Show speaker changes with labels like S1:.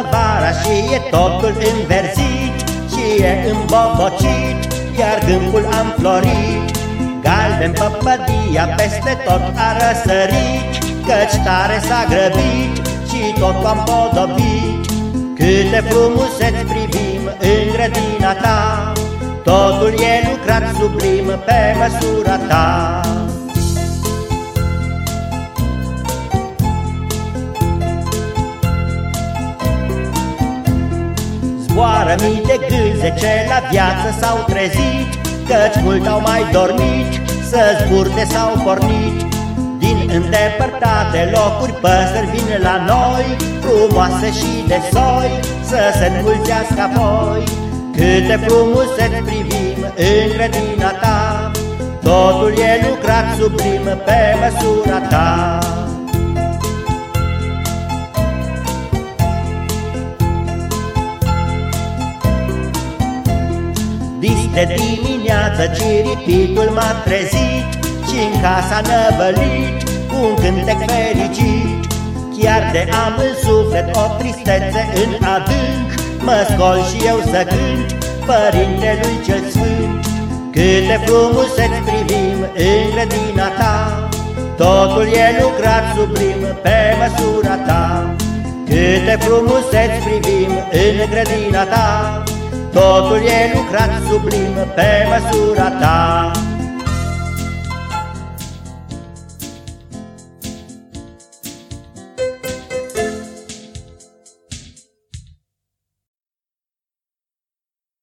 S1: primăvara și e totul înverzit Și e îmbobocit, iar câmpul am florit Galben păpădia peste tot a răsărit Căci tare s-a grăbit și tot am podobit. Câte frumuseți privim în grădina ta Totul e lucrat sublim pe măsura ta Zboară mii de gâze ce la viață s-au trezit Căci mult au mai dormit, să zburte s-au pornit. Din îndepărtate locuri păsări vin la noi Frumoase și de soi, să se înmulțească apoi. Câte frumuseți privim în grădina ta Totul e lucrat sublim pe măsura ta Dis de dimineață ciripitul m-a trezit și în casa năvălit cu un cântec fericit. Chiar de am în suflet o tristețe în adânc Mă scol și eu să cânt Părintelui cel Sfânt. Câte frumuseți privim în grădina ta Totul e lucrat sublim pe măsura ta. Câte frumuseți privim în grădina ta Totul e lucrat sublim pe măsura ta